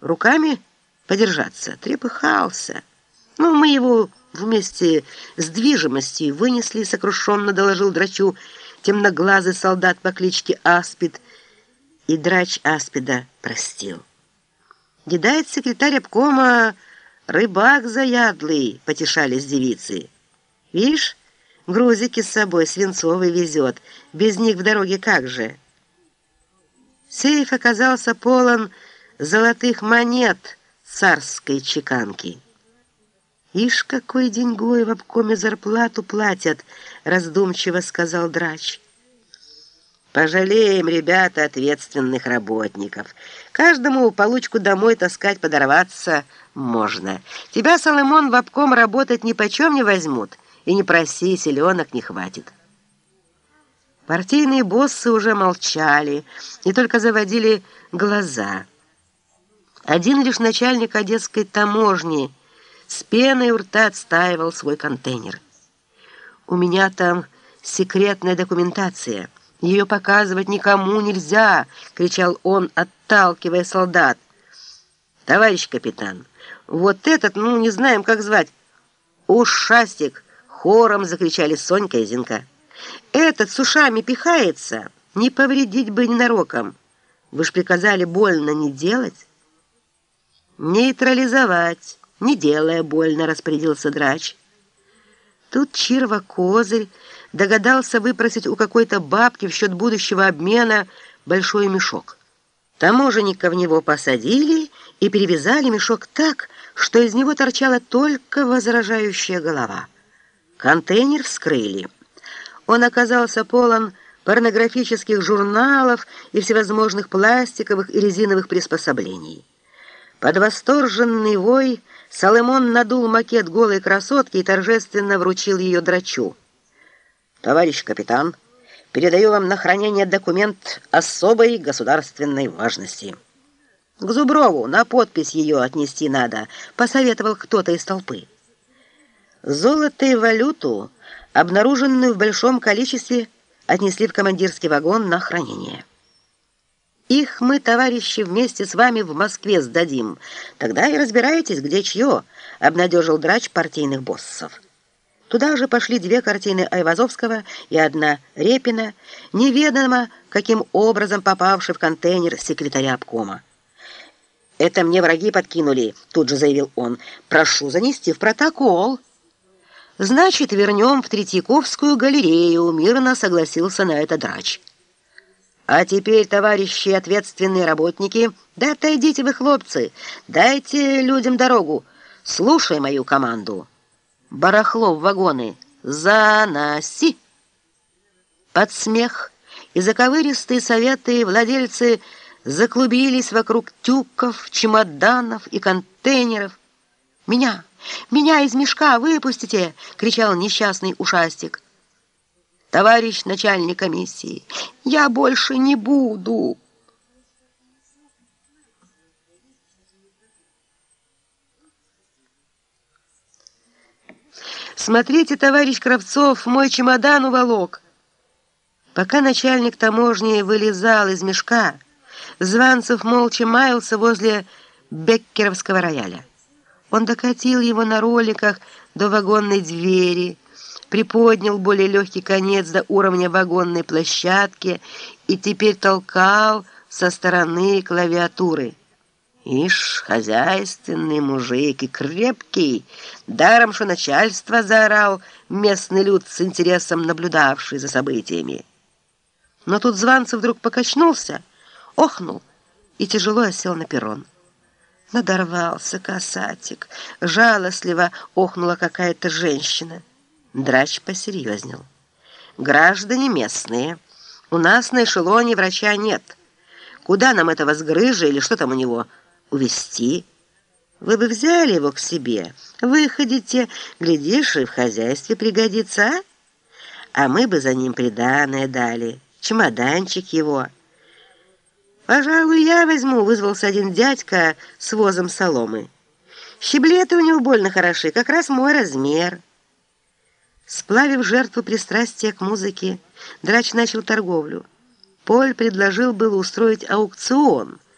руками подержаться. Трепыхался. Ну, мы его вместе с движимостью вынесли, сокрушенно доложил драчу темноглазый солдат по кличке Аспид, и драч Аспида простил. Гидает секретарь обкома рыбак заядлый, потешались девицы. Видишь, грузики с собой свинцовый везет, без них в дороге как же? Сейф оказался полон золотых монет царской чеканки. «Ишь, какой деньгой в обкоме зарплату платят!» — раздумчиво сказал драч. «Пожалеем, ребята, ответственных работников. Каждому получку домой таскать, подорваться можно. Тебя, Соломон, в обком работать ни почем не возьмут, и не проси, селенок не хватит». Партийные боссы уже молчали и только заводили глаза. Один лишь начальник одесской таможни — с пеной у рта отстаивал свой контейнер. «У меня там секретная документация. Ее показывать никому нельзя!» — кричал он, отталкивая солдат. «Товарищ капитан, вот этот, ну, не знаем, как звать, ушастик!» — хором закричали Сонька и Зинка. «Этот с ушами пихается, не повредить бы ненароком. Вы ж приказали больно не делать?» «Нейтрализовать!» не делая больно, распорядился драч. Тут Чирва Козырь догадался выпросить у какой-то бабки в счет будущего обмена большой мешок. Таможенника в него посадили и перевязали мешок так, что из него торчала только возражающая голова. Контейнер вскрыли. Он оказался полон порнографических журналов и всевозможных пластиковых и резиновых приспособлений. Под восторженный вой Соломон надул макет голой красотки и торжественно вручил ее драчу. «Товарищ капитан, передаю вам на хранение документ особой государственной важности». «К Зуброву на подпись ее отнести надо», — посоветовал кто-то из толпы. Золото и валюту, обнаруженную в большом количестве, отнесли в командирский вагон на хранение. Их мы, товарищи, вместе с вами в Москве сдадим. Тогда и разбираетесь, где чье», — обнадежил драч партийных боссов. Туда же пошли две картины Айвазовского и одна Репина, неведомо каким образом попавший в контейнер секретаря обкома. «Это мне враги подкинули», — тут же заявил он. «Прошу занести в протокол». «Значит, вернем в Третьяковскую галерею», — мирно согласился на это драч. А теперь, товарищи ответственные работники, да отойдите вы, хлопцы, дайте людям дорогу. Слушай мою команду. Барахло в вагоны. Заноси. Под смех и заковыристые советы владельцы заклубились вокруг тюков, чемоданов и контейнеров. «Меня! Меня из мешка выпустите!» — кричал несчастный ушастик товарищ начальник комиссии, я больше не буду. Смотрите, товарищ Кравцов, мой чемодан уволок. Пока начальник таможни вылезал из мешка, Званцев молча маялся возле Беккеровского рояля. Он докатил его на роликах до вагонной двери, приподнял более легкий конец до уровня вагонной площадки и теперь толкал со стороны клавиатуры. Ишь, хозяйственный мужик и крепкий, даром, что начальство заорал местный люд с интересом наблюдавший за событиями. Но тут Званцев вдруг покачнулся, охнул и тяжело осел на перрон. Надорвался касатик, жалостливо охнула какая-то женщина. Драч посерьезнел. «Граждане местные, у нас на эшелоне врача нет. Куда нам этого сгрыжа или что там у него увезти? Вы бы взяли его к себе, выходите, глядишь, и в хозяйстве пригодится, а? А мы бы за ним приданое дали, чемоданчик его». «Пожалуй, я возьму», — вызвался один дядька с возом соломы. «Щеблеты у него больно хороши, как раз мой размер». Сплавив жертву пристрастия к музыке, Драч начал торговлю. Поль предложил было устроить аукцион –